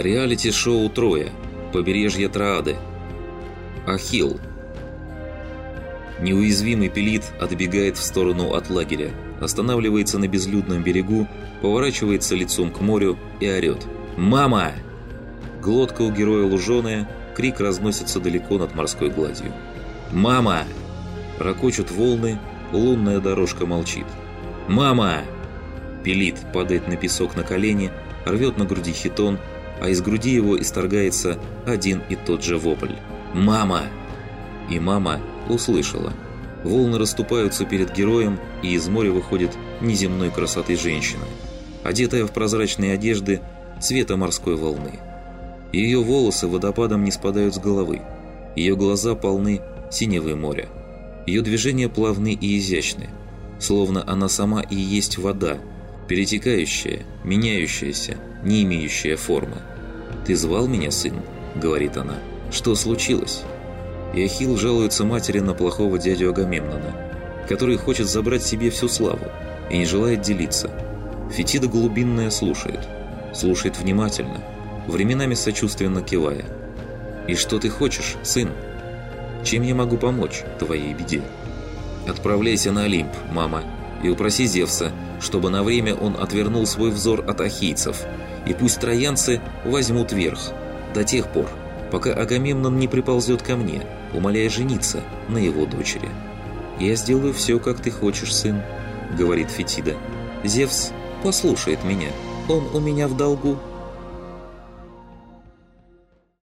Реалити-шоу «Троя». Побережье Троады. Ахилл. Неуязвимый пилит отбегает в сторону от лагеря, останавливается на безлюдном берегу, поворачивается лицом к морю и орет. «Мама!» Глотка у героя луженая, крик разносится далеко над морской гладью. «Мама!» Рокочут волны, лунная дорожка молчит. «Мама!» Пилит падает на песок на колени, рвет на груди хитон, а из груди его исторгается один и тот же вопль. «Мама!» И мама услышала. Волны расступаются перед героем, и из моря выходит неземной красоты женщина, одетая в прозрачные одежды цвета морской волны. Ее волосы водопадом не спадают с головы, ее глаза полны синевы моря. Ее движения плавны и изящны, словно она сама и есть вода, перетекающая, меняющаяся, не имеющая формы. «Ты звал меня, сын?» – говорит она. «Что случилось?» И жалуется матери на плохого дядю Агамемнона, который хочет забрать себе всю славу и не желает делиться. Фетида Голубинная слушает. Слушает внимательно, временами сочувственно кивая. «И что ты хочешь, сын? Чем я могу помочь твоей беде?» «Отправляйся на Олимп, мама», и упроси Зевса, чтобы на время он отвернул свой взор от ахийцев, и пусть троянцы возьмут верх, до тех пор, пока Агамемнон не приползет ко мне, умоляя жениться на его дочери. «Я сделаю все, как ты хочешь, сын», — говорит Фетида. «Зевс послушает меня, он у меня в долгу».